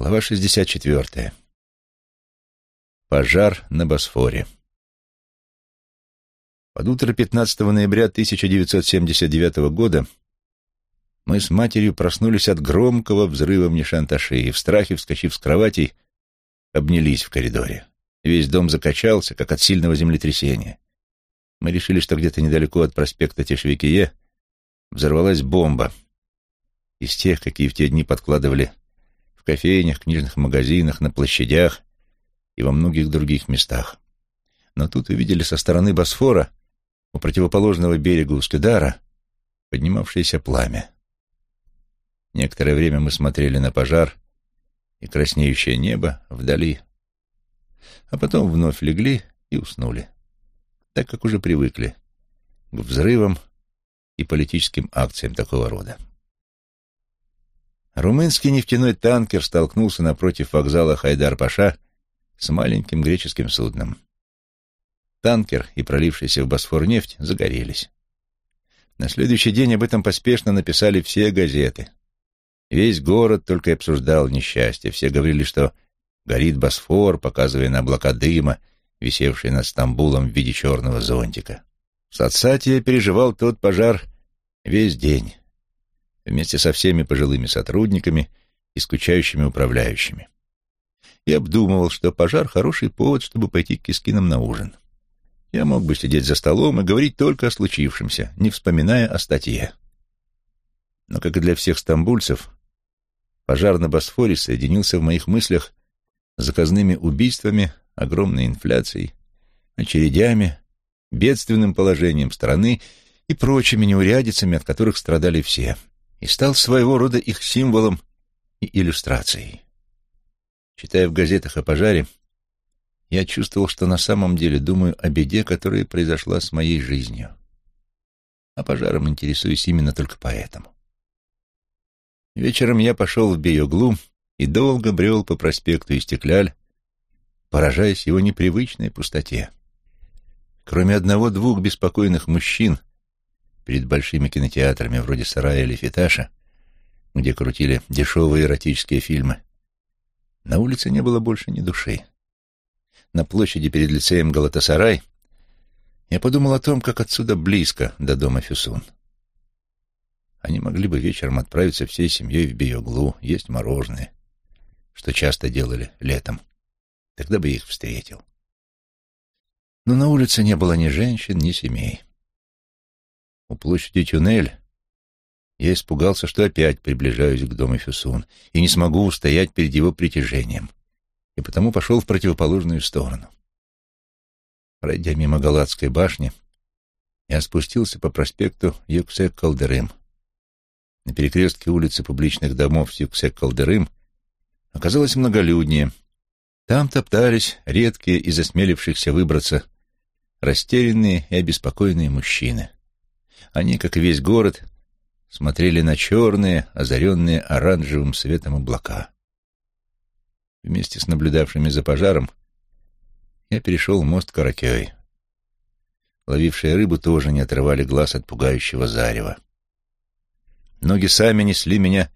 Глава 64. Пожар на Босфоре. Под утро 15 ноября 1979 года мы с матерью проснулись от громкого взрыва в Нишанташи и в страхе, вскочив с кроватей, обнялись в коридоре. Весь дом закачался, как от сильного землетрясения. Мы решили, что где-то недалеко от проспекта Тешвикие взорвалась бомба из тех, какие в те дни подкладывали в кофейнях, книжных магазинах, на площадях и во многих других местах. Но тут увидели со стороны Босфора, у противоположного берега Ускедара, поднимавшееся пламя. Некоторое время мы смотрели на пожар и краснеющее небо вдали, а потом вновь легли и уснули, так как уже привыкли к взрывам и политическим акциям такого рода. Румынский нефтяной танкер столкнулся напротив вокзала Хайдар-Паша с маленьким греческим судном. Танкер и пролившийся в Босфор нефть загорелись. На следующий день об этом поспешно написали все газеты. Весь город только и обсуждал несчастье. Все говорили, что горит Босфор, показывая на облака дыма, висевшие над Стамбулом в виде черного зонтика. Сацатия переживал тот пожар весь день вместе со всеми пожилыми сотрудниками и скучающими управляющими. И обдумывал, что пожар — хороший повод, чтобы пойти к Кискинам на ужин. Я мог бы сидеть за столом и говорить только о случившемся, не вспоминая о статье. Но, как и для всех стамбульцев, пожар на Босфоре соединился в моих мыслях с заказными убийствами, огромной инфляцией, очередями, бедственным положением страны и прочими неурядицами, от которых страдали все — и стал своего рода их символом и иллюстрацией. Читая в газетах о пожаре, я чувствовал, что на самом деле думаю о беде, которая произошла с моей жизнью. А пожаром интересуюсь именно только поэтому. Вечером я пошел в Бейоглу и долго брел по проспекту Истекляль, поражаясь его непривычной пустоте. Кроме одного-двух беспокойных мужчин, перед большими кинотеатрами вроде «Сарая» или «Фиташа», где крутили дешевые эротические фильмы, на улице не было больше ни души. На площади перед лицеем Галатасарай я подумал о том, как отсюда близко до дома Фюсун. Они могли бы вечером отправиться всей семьей в Биоглу, есть мороженое, что часто делали летом. Тогда бы их встретил. Но на улице не было ни женщин, ни семей. У площади Тюнель я испугался, что опять приближаюсь к дому Фюсун и не смогу устоять перед его притяжением, и потому пошел в противоположную сторону. Пройдя мимо Галатской башни, я спустился по проспекту Юксек-Калдерым. На перекрестке улицы публичных домов с Юксек-Калдерым оказалось многолюднее. Там топтались редкие из осмелившихся выбраться растерянные и обеспокоенные мужчины. Они, как и весь город, смотрели на черные, озаренные оранжевым светом облака. Вместе с наблюдавшими за пожаром я перешел мост Каракей. Ловившие рыбу тоже не отрывали глаз от пугающего зарева. Ноги сами несли меня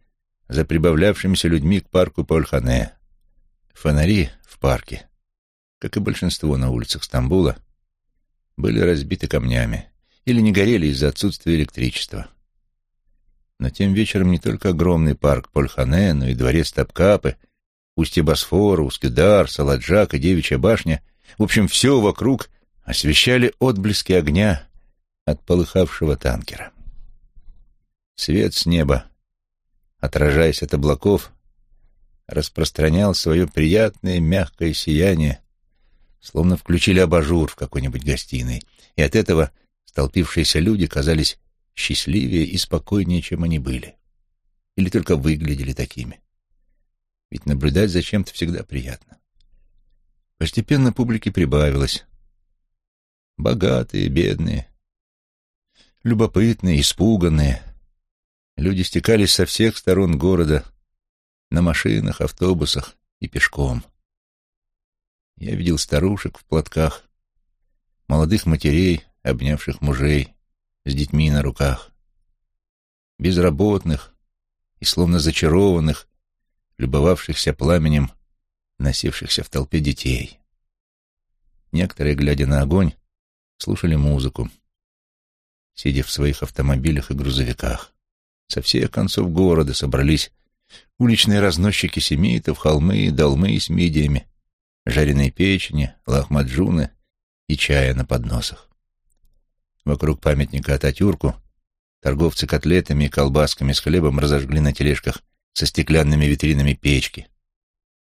за прибавлявшимися людьми к парку Польхане. Фонари в парке, как и большинство на улицах Стамбула, были разбиты камнями или не горели из-за отсутствия электричества. Но тем вечером не только огромный парк Польхане, но и дворец Тапкапы, устье Босфора, Ускедар, Саладжак и Девичья башня, в общем, все вокруг освещали отблески огня от полыхавшего танкера. Свет с неба, отражаясь от облаков, распространял свое приятное мягкое сияние, словно включили абажур в какой-нибудь гостиной, и от этого — Столпившиеся люди казались счастливее и спокойнее, чем они были. Или только выглядели такими. Ведь наблюдать за чем-то всегда приятно. Постепенно публики прибавилось. Богатые, бедные, любопытные, испуганные. Люди стекались со всех сторон города на машинах, автобусах и пешком. Я видел старушек в платках, молодых матерей, обнявших мужей с детьми на руках, безработных и словно зачарованных, любовавшихся пламенем носившихся в толпе детей. Некоторые, глядя на огонь, слушали музыку, сидя в своих автомобилях и грузовиках. Со всех концов города собрались уличные разносчики семейтов, холмы, долмы с мидиями, жареной печени, лахмаджуны и чая на подносах. Вокруг памятника Ататюрку торговцы котлетами и колбасками с хлебом разожгли на тележках со стеклянными витринами печки,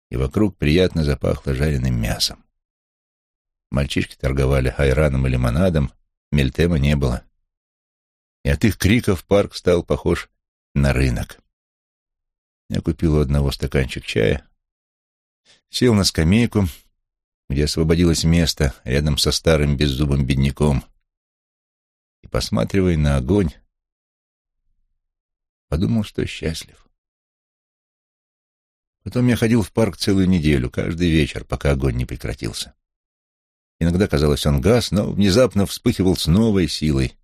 и вокруг приятно запахло жареным мясом. Мальчишки торговали айраном и лимонадом, мельтема не было. И от их криков парк стал похож на рынок. Я купил у одного стаканчик чая, сел на скамейку, где освободилось место рядом со старым беззубым бедняком, посматривая на огонь, подумал, что счастлив. Потом я ходил в парк целую неделю, каждый вечер, пока огонь не прекратился. Иногда, казалось, он гас, но внезапно вспыхивал с новой силой.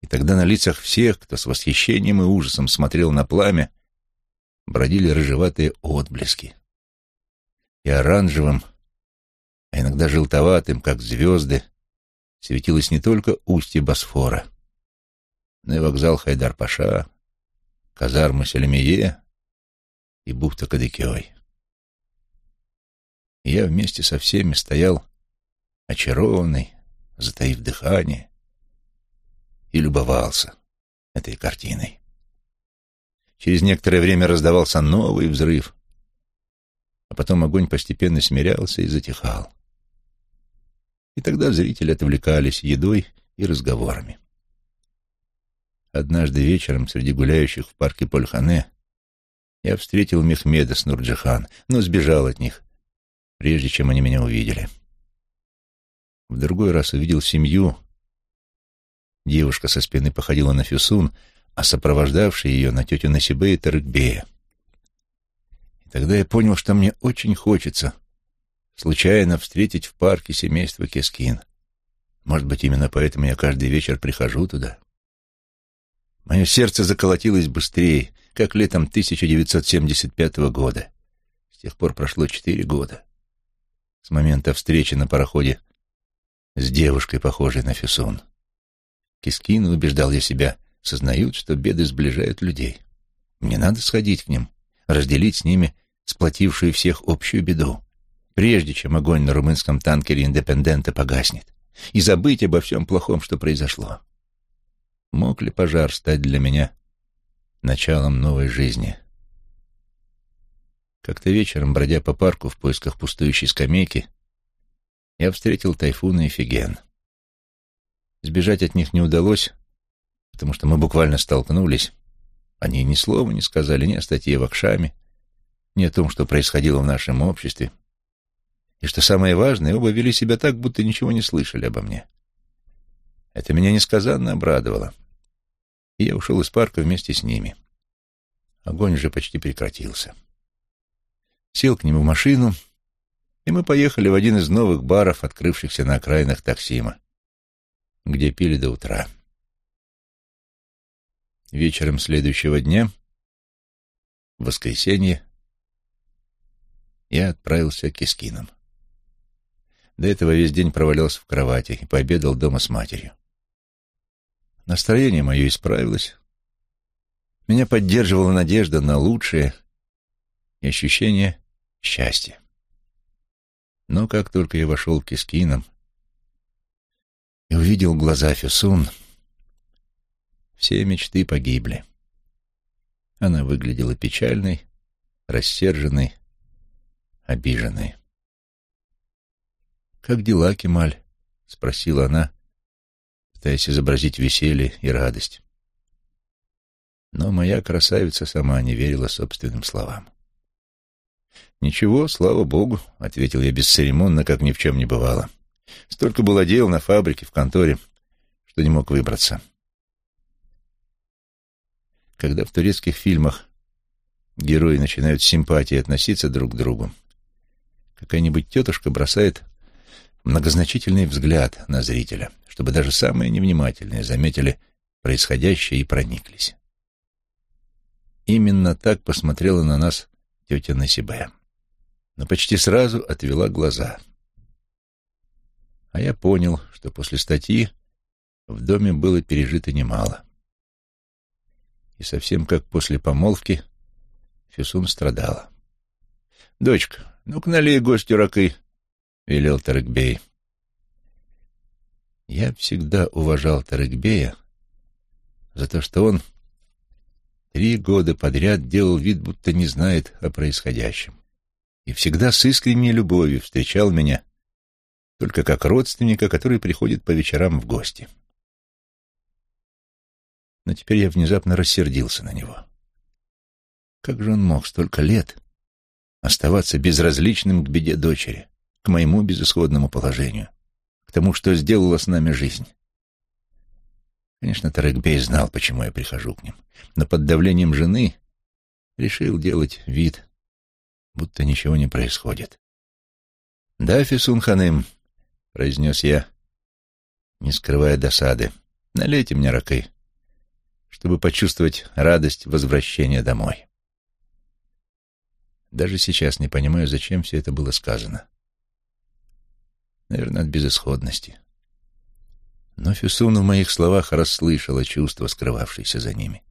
И тогда на лицах всех, кто с восхищением и ужасом смотрел на пламя, бродили рыжеватые отблески. И оранжевым, а иногда желтоватым, как звезды, светилось не только устье Босфора, но и вокзал Хайдар-Паша, казармы Селемие и бухта Кадыкёй. я вместе со всеми стоял очарованный, затаив дыхание, и любовался этой картиной. Через некоторое время раздавался новый взрыв, а потом огонь постепенно смирялся и затихал. И тогда зрители отвлекались едой и разговорами. Однажды вечером среди гуляющих в парке Польхане я встретил Мехмеда с Нурджихан, но сбежал от них, прежде чем они меня увидели. В другой раз увидел семью. Девушка со спины походила на Фюсун, а сопровождавший ее на тетю Насибе и Тарыкбея. И тогда я понял, что мне очень хочется случайно встретить в парке семейство Кескин. Может быть, именно поэтому я каждый вечер прихожу туда. Мое сердце заколотилось быстрее, как летом 1975 года. С тех пор прошло четыре года. С момента встречи на пароходе с девушкой, похожей на Фюсун. Кескины, убеждал я себя, сознают, что беды сближают людей. Мне надо сходить к ним, разделить с ними сплотившую всех общую беду, прежде чем огонь на румынском танкере «Индепендента» погаснет, и забыть обо всем плохом, что произошло. Мог ли пожар стать для меня началом новой жизни. Как-то вечером, бродя по парку в поисках пустующей скамейки, я встретил Тайфуна и Фиген. Сбежать от них не удалось, потому что мы буквально столкнулись. Они ни слова не сказали ни о статье в Акшаме, ни о том, что происходило в нашем обществе. И что самое важное, оба вели себя так, будто ничего не слышали обо мне. Это меня несказанно обрадовало и я ушел из парка вместе с ними. Огонь уже почти прекратился. Сел к нему в машину, и мы поехали в один из новых баров, открывшихся на окраинах Таксима, где пили до утра. Вечером следующего дня, в воскресенье, я отправился к Искинам. До этого весь день провалялся в кровати и пообедал дома с матерью. Настроение мое исправилось. Меня поддерживала надежда на лучшее и ощущение счастья. Но как только я вошел к Искинам и увидел глаза Фюсун, все мечты погибли. Она выглядела печальной, рассерженной, обиженной. «Как дела, Кемаль?» — спросила она, пытаясь изобразить веселье и радость. Но моя красавица сама не верила собственным словам. «Ничего, слава богу», — ответил я бесцеремонно, как ни в чем не бывало. «Столько было дел на фабрике, в конторе, что не мог выбраться». Когда в турецких фильмах герои начинают с симпатией относиться друг к другу, какая-нибудь тетушка бросает многозначительный взгляд на зрителя, чтобы даже самые невнимательные заметили происходящее и прониклись. Именно так посмотрела на нас тетя Насибе. Но почти сразу отвела глаза. А я понял, что после статьи в доме было пережито немало. И совсем как после помолвки Фюсун страдала. «Дочка, ну-ка налей гостю ракы», — велел Тарыкбей. Я всегда уважал Тарыкбея за то, что он три года подряд делал вид, будто не знает о происходящем. И всегда с искренней любовью встречал меня только как родственника, который приходит по вечерам в гости. Но теперь я внезапно рассердился на него. Как же он мог столько лет оставаться безразличным к беде дочери, к моему безысходному положению, к тому, что сделала с нами жизнь? Конечно, Тарекбей знал, почему я прихожу к ним, но под давлением жены решил делать вид, будто ничего не происходит. «Да, Фисун Ханым», — произнес я, не скрывая досады, — «налейте мне ракы, чтобы почувствовать радость возвращения домой». Даже сейчас не понимаю, зачем все это было сказано. Наверное, от безысходности. Но Фюсун в моих словах расслышала чувство, скрывавшееся за ними.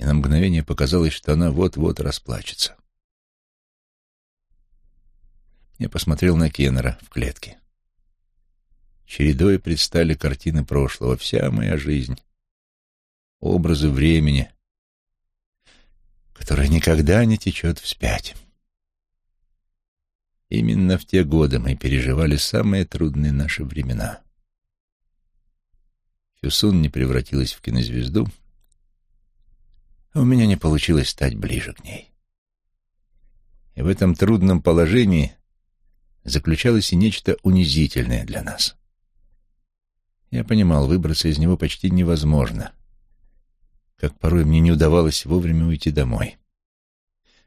И на мгновение показалось, что она вот-вот расплачется. Я посмотрел на Кеннера в клетке. Чередой предстали картины прошлого, вся моя жизнь, образы времени, которая никогда не течет вспять. Именно в те годы мы переживали самые трудные наши времена. Фюсун не превратилась в кинозвезду, а у меня не получилось стать ближе к ней. И в этом трудном положении заключалось и нечто унизительное для нас. Я понимал, выбраться из него почти невозможно, как порой мне не удавалось вовремя уйти домой.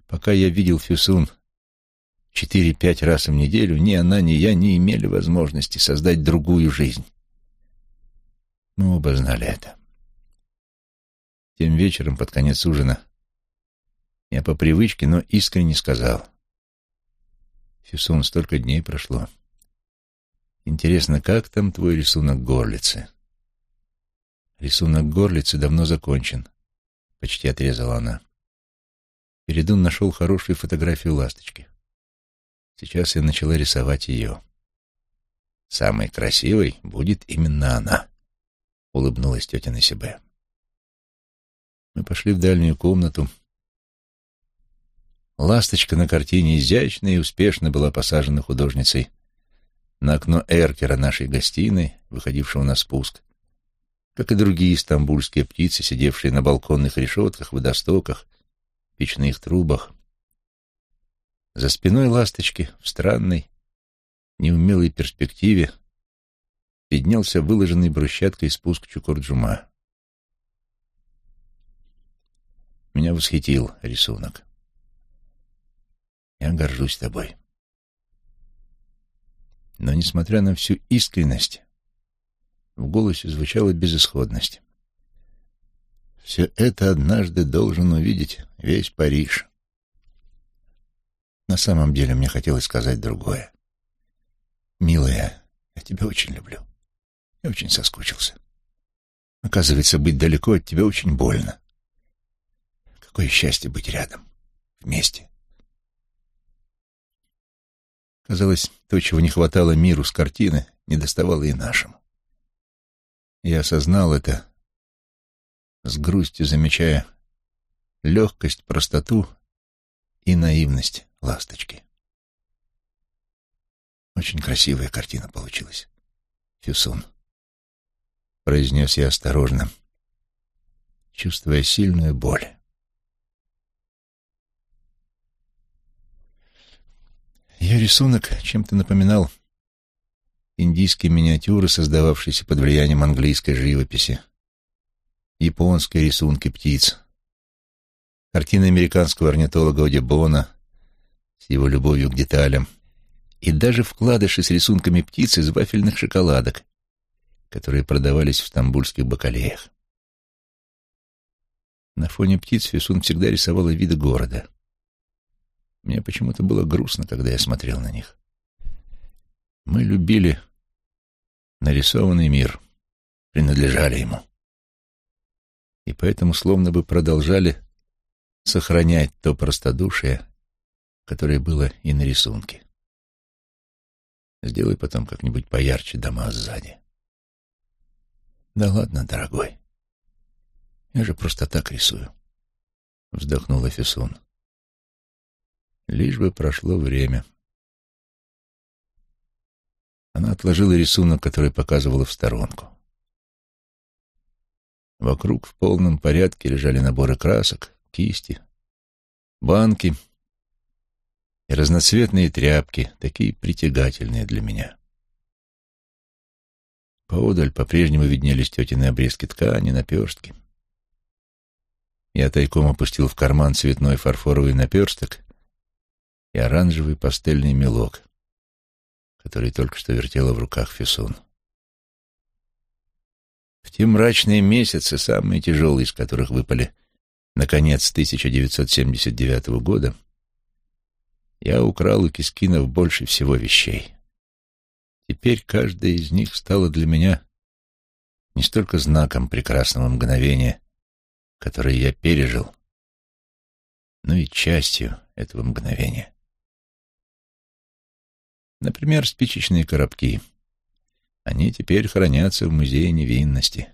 Пока я видел Фюсун четыре-пять раз в неделю, ни она, ни я не имели возможности создать другую жизнь. Мы оба знали это. Тем вечером, под конец ужина, я по привычке, но искренне сказал. «Фюсун, столько дней прошло. Интересно, как там твой рисунок горлицы?» «Рисунок горлицы давно закончен», — почти отрезала она. Передун нашел хорошую фотографию ласточки. Сейчас я начала рисовать ее. Самой красивой будет именно она улыбнулась тетя Насибе. Мы пошли в дальнюю комнату. Ласточка на картине изящно и успешно была посажена художницей на окно эркера нашей гостиной, выходившего на спуск, как и другие стамбульские птицы, сидевшие на балконных решетках, водостоках, печных трубах. За спиной ласточки в странной, неумелой перспективе виднелся выложенный брусчаткой спуск Чукурджума. Меня восхитил рисунок. Я горжусь тобой. Но, несмотря на всю искренность, в голосе звучала безысходность. Все это однажды должен увидеть весь Париж. На самом деле мне хотелось сказать другое. «Милая, я тебя очень люблю. Я очень соскучился. Оказывается, быть далеко от тебя очень больно. Какое счастье быть рядом, вместе. Казалось, то, чего не хватало миру с картины, не доставало и нашему. Я осознал это, с грустью замечая легкость, простоту и наивность ласточки. Очень красивая картина получилась. Фюсун произнес я осторожно, чувствуя сильную боль. Ее рисунок чем-то напоминал индийские миниатюры, создававшиеся под влиянием английской живописи, японские рисунки птиц, картины американского орнитолога Одебона с его любовью к деталям и даже вкладыши с рисунками птиц из вафельных шоколадок, которые продавались в стамбульских бакалеях. На фоне птиц Фисун всегда рисовала виды города. Мне почему-то было грустно, когда я смотрел на них. Мы любили нарисованный мир, принадлежали ему. И поэтому словно бы продолжали сохранять то простодушие, которое было и на рисунке. Сделай потом как-нибудь поярче дома сзади. Да ладно, дорогой. Я же просто так рисую. Вздохнула Фессон. Лишь бы прошло время. Она отложила рисунок, который показывала в сторонку. Вокруг в полном порядке лежали наборы красок, кисти, банки и разноцветные тряпки, такие притягательные для меня. Поодаль по-прежнему виднелись тетины обрезки ткани, наперстки. Я тайком опустил в карман цветной фарфоровый наперсток и оранжевый пастельный мелок, который только что вертела в руках Фюсун. В те мрачные месяцы, самые тяжелые из которых выпали на конец 1979 года, я украл у Кескинов больше всего вещей. Теперь каждая из них стала для меня не столько знаком прекрасного мгновения, которое я пережил, но и частью этого мгновения. Например, спичечные коробки. Они теперь хранятся в Музее невинности.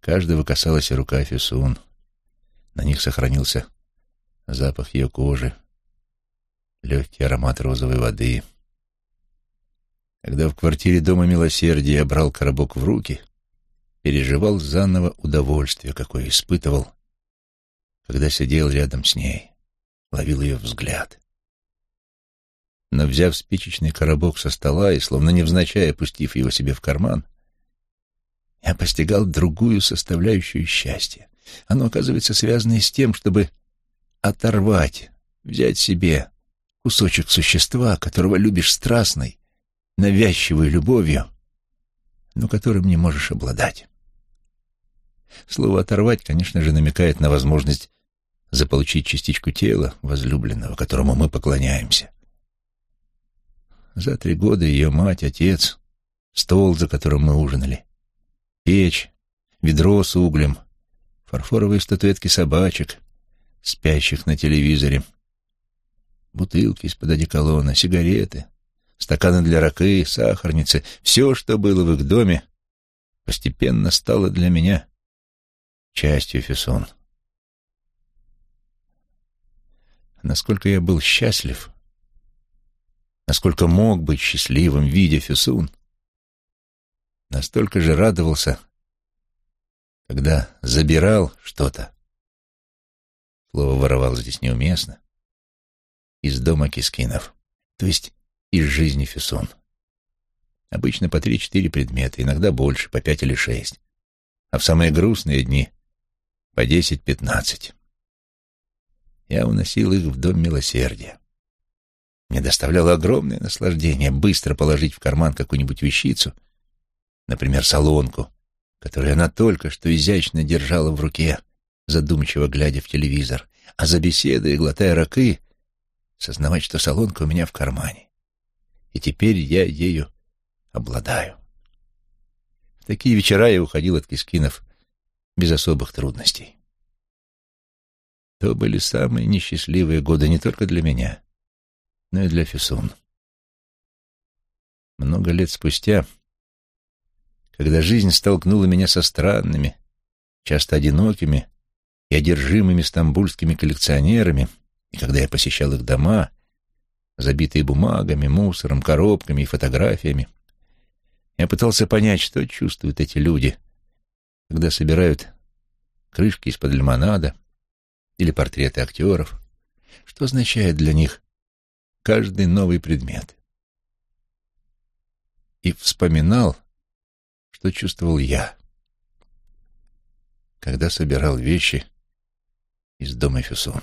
Каждого касалась рука Фисун. На них сохранился запах ее кожи, легкий аромат розовой воды. Когда в квартире Дома Милосердия брал коробок в руки, переживал заново удовольствие, какое испытывал, когда сидел рядом с ней, ловил ее взгляд. Но, взяв спичечный коробок со стола и, словно невзначай опустив его себе в карман, я постигал другую составляющую счастья. Оно, оказывается, связано с тем, чтобы оторвать, взять себе кусочек существа, которого любишь страстной, навязчивой любовью, но которым не можешь обладать. Слово «оторвать», конечно же, намекает на возможность заполучить частичку тела возлюбленного, которому мы поклоняемся. За три года ее мать, отец, стол, за которым мы ужинали, печь, ведро с углем, фарфоровые статуэтки собачек, спящих на телевизоре — бутылки из-под одеколона, сигареты, стаканы для ракы, сахарницы, все, что было в их доме, постепенно стало для меня частью Фессон. Насколько я был счастлив, насколько мог быть счастливым, видя Фессон, настолько же радовался, когда забирал что-то. Слово «воровал» здесь неуместно из дома Кискинов, то есть из жизни Фессон. Обычно по три-четыре предмета, иногда больше, по пять или шесть. А в самые грустные дни по десять-пятнадцать. Я уносил их в дом милосердия. Мне доставляло огромное наслаждение быстро положить в карман какую-нибудь вещицу, например, солонку, которую она только что изящно держала в руке, задумчиво глядя в телевизор, а за беседой, глотая ракы, сознавать, что солонка у меня в кармане, и теперь я ею обладаю. В такие вечера я уходил от Кискинов без особых трудностей. То были самые несчастливые годы не только для меня, но и для Фисун. Много лет спустя, когда жизнь столкнула меня со странными, часто одинокими и одержимыми стамбульскими коллекционерами, и когда я посещал их дома, забитые бумагами, мусором, коробками и фотографиями, я пытался понять, что чувствуют эти люди, когда собирают крышки из-под лимонада или портреты актеров, что означает для них каждый новый предмет. И вспоминал, что чувствовал я, когда собирал вещи из дома Фюсон.